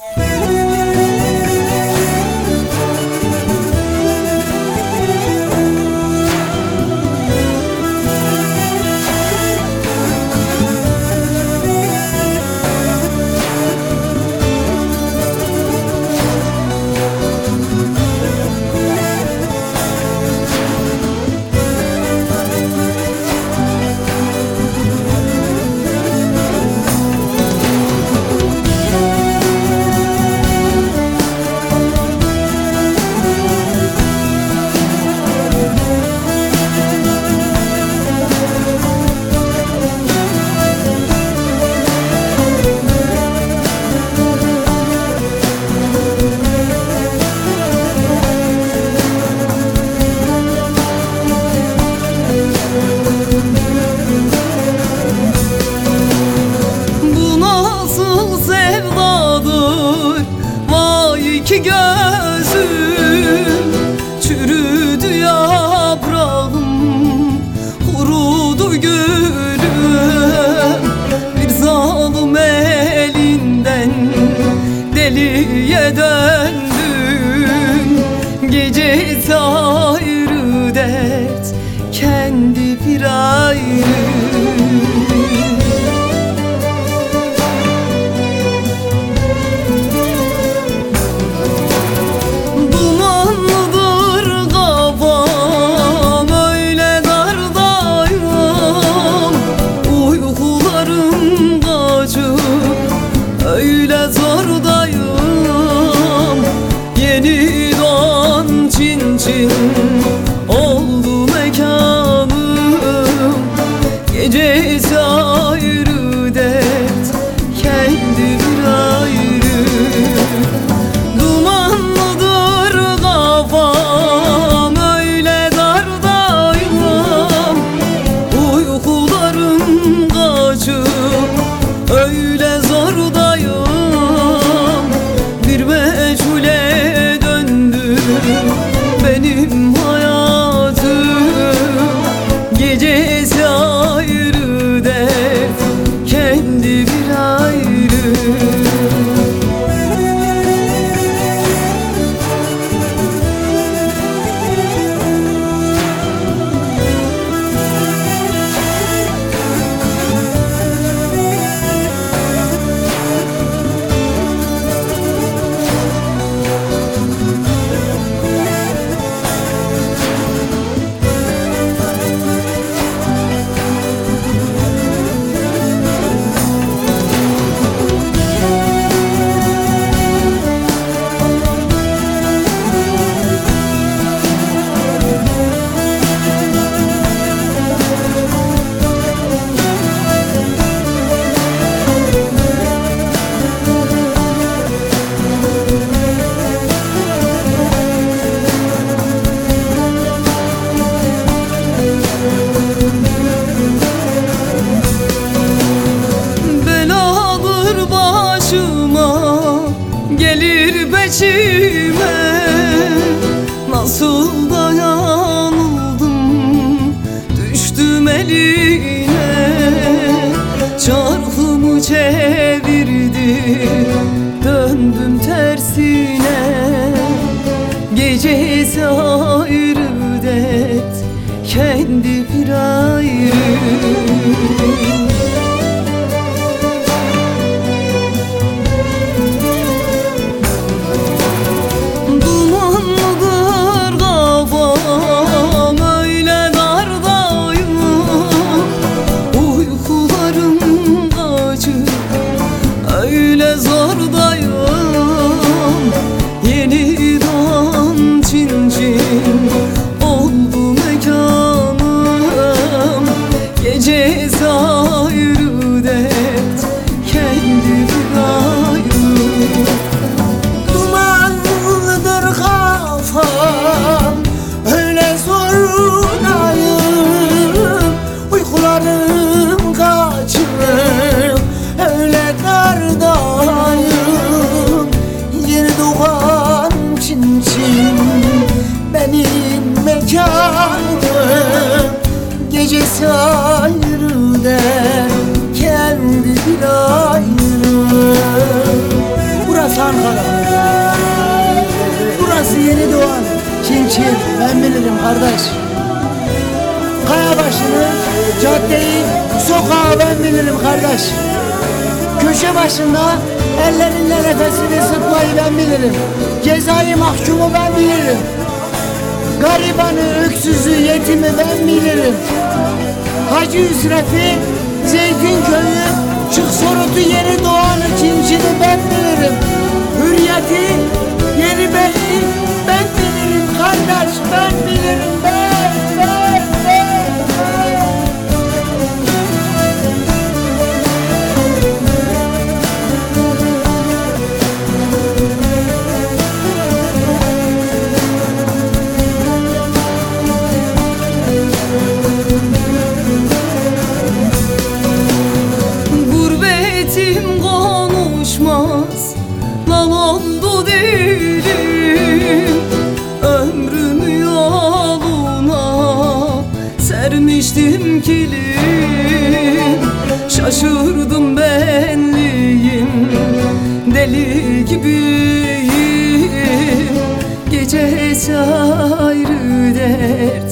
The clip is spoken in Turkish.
Bye. ki gör. Gürbecime nasıl dayanıldım? Düştüm eline Çarhımı çevirdim. Döndüm tersine Gecesi ayrı det Kendi firar güle zor şehir ben bilirim kardeş. Kaya başını, caddeyi, sokağı ben bilirim kardeş. Köşe başında ellerinle nefesini sıkmayı ben bilirim. Cezai mahkumu ben bilirim. Garibanı, öksüzü, yetimi ben bilirim. Hacı Üsref'i, Zeytinköy'ü, Çık Sorut'u, Yeni Doğan'ı, Çinçin'i ben bilirim. Hürriyeti, bilirim kardeş, ben bilirim ben, ben, Sermiştim kilim Şaşırdım benliğim Deli gibiyim. Gecesi ayrı dert